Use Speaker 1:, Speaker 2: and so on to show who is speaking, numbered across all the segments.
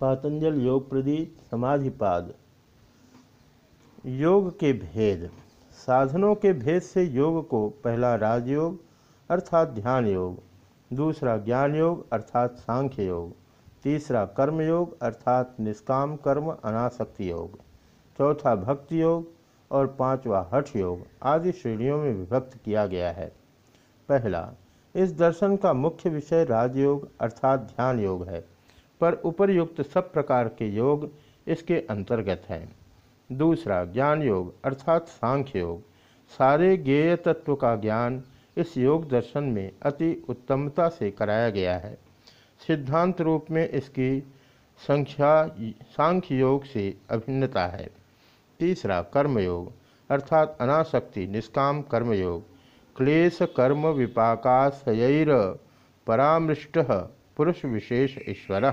Speaker 1: पातंजल योग प्रदीप समाधिपाद योग के भेद। साधनों के भेद से योग को पहला राजयोग अर्थात ध्यान योग दूसरा ज्ञान योग अर्थात सांख्य योग तीसरा कर्म योग अर्थात निष्काम कर्म अनासक्ति योग, चौथा भक्ति योग और पांचवा हठ योग आदि श्रेणियों में विभक्त किया गया है। पहला, इस दर्शन का मुख्य विषय राजयोग अर्थात ध्यान योग है। पर उपरयुक्त सब प्रकार के योग इसके अंतर्गत हैं। दूसरा, ज्ञान योग, अर्थात सांख्य योग। सारे ज्ञेय तत्व का ज्ञान इस योग दर्शन में अति उत्तमता से कराया गया है। सिद्धांत रूप में इसकी संख्या, सांख्य योग से अभिन्नता है। तीसरा, कर्मयोग, अर्थात अनासक्ति, निष्काम कर्मयोग। क्लेश कर्म विपाकाशयर, परामृष्ट पुरुष विशेष ईश्वर।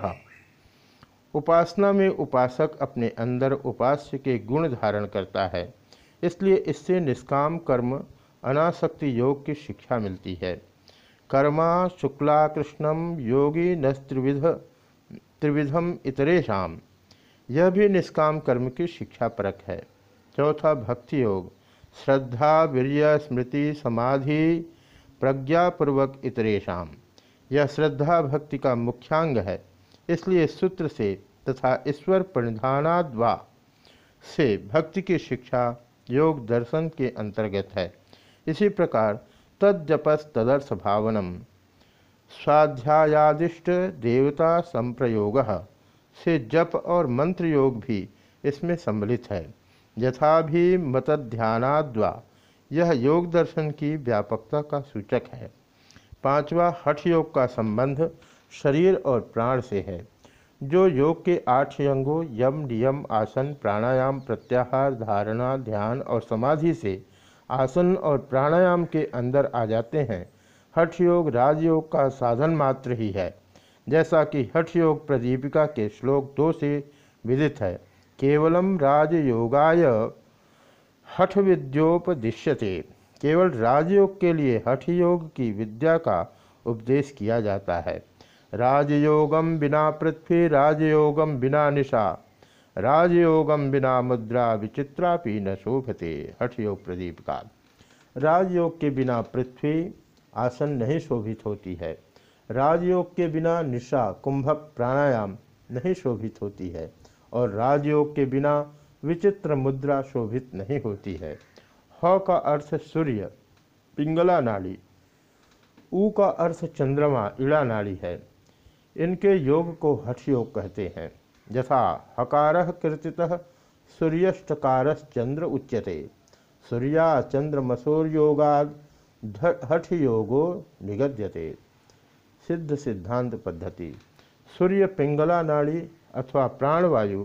Speaker 1: उपासना में उपासक अपने अंदर उपास्य के गुण धारण करता है, इसलिए इससे निष्काम कर्म, अनासक्ति योग की शिक्षा मिलती है। कर्मा शुक्ला कृष्णम योगी न त्रिविध त्रिविधम इतरेशम यह भी निष्काम कर्म की शिक्षा परक है। चौथा भक्ति योग, श्रद्धा, वीर्य, स्मृति, समाधि, प्रज्ञापूर्वक इतरेशम यह श्रद्धा भक्ति का मुख्यांग है, इसलिए सूत्र से तथा ईश्वर परिधानाद्वा से भक्ति की शिक्षा, योग दर्शन के अंतर्गत है। इसी प्रकार तद्जपस तदर्थ भावनम स्वाध्यायादिष्ट देवता संप्रयोग से जप और मंत्र योग भी इसमें सम्मिलित है। यथा भी मतध्यानाद्वा यह योग दर्शन की व्यापकता का सूचक है। पांचवा हठ योग का संबंध शरीर और प्राण से है, जो योग के आठ अंगों, यम, नियम, आसन, प्राणायाम, प्रत्याहार, धारणा, ध्यान और समाधि से आसन और प्राणायाम के अंदर आ जाते हैं। हठ योग राजयोग का साधन मात्र ही है, जैसा कि हठ योग प्रदीपिका के श्लोक दो से विदित है। केवलम राजयोगाय हठ विद्योपदिश्यते। केवल राजयोग के लिए हठ योग की विद्या का उपदेश किया जाता है। राजयोगम बिना पृथ्वी, राजयोगम बिना निशा, राजयोगम बिना मुद्रा विचित्रा विचित्रापि न शोभते हठ योग प्रदीप का। राजयोग के बिना पृथ्वी आसन नहीं शोभित होती है। राजयोग के बिना निशा कुंभक प्राणायाम नहीं शोभित होती है और राजयोग के बिना विचित्र मुद्रा शोभित नहीं होती है। ह का अर्थ सूर्य, पिंगला नाड़ी ऊ का अर्थ चंद्रमा, इड़ा नाड़ी है। इनके योग को हठ योग कहते हैं। यथा, हकार कृति सूर्यष्टकार चंद्र उच्यते। सूर्या चंद्रमसूर्योगाद हठ योगो निगद्यते। सिद्ध सिद्धांत पद्धति। सूर्य पिंगला नाड़ी अथवा प्राणवायु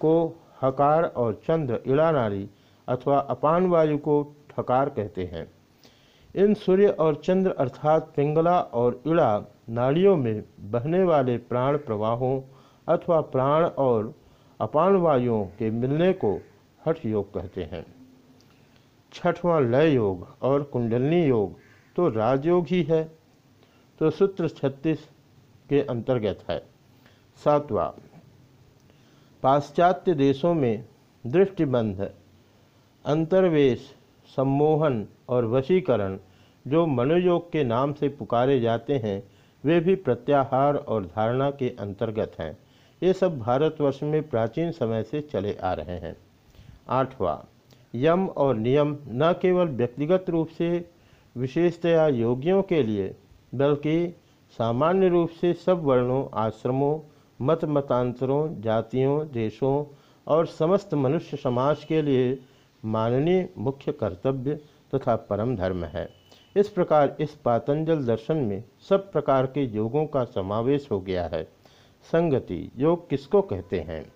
Speaker 1: को हकार और चंद्र इड़ा नाड़ी अथवा अपान वायु को ठकार कहते हैं। इन सूर्य और चंद्र अर्थात पिंगला और इड़ा नाड़ियों में बहने वाले प्राण प्रवाहों अथवा प्राण और अपान वायुओं के मिलने को हठ योग कहते हैं। छठवां लय योग और कुंडलनी योग तो राजयोग ही है। तो सूत्र छत्तीस के अंतर्गत है। सातवां, पाश्चात्य देशों में दृष्टिबंध अंतर्वेश, सम्मोहन और वशीकरण जो मनोयोग के नाम से पुकारे जाते हैं, वे भी प्रत्याहार और धारणा के अंतर्गत हैं। ये सब भारतवर्ष में प्राचीन समय से चले आ रहे हैं। आठवां, यम और नियम न केवल व्यक्तिगत रूप से विशेषतया योगियों के लिए, बल्कि सामान्य रूप से सब वर्णों, आश्रमों मत मतांतरों जातियों, देशों और समस्त मनुष्य समाज के लिए माननीय मुख्य कर्तव्य तथा परम धर्म है। इस प्रकार इस पातंजल दर्शन में सब प्रकार के योगों का समावेश हो गया है। संगति, योग किसको कहते हैं?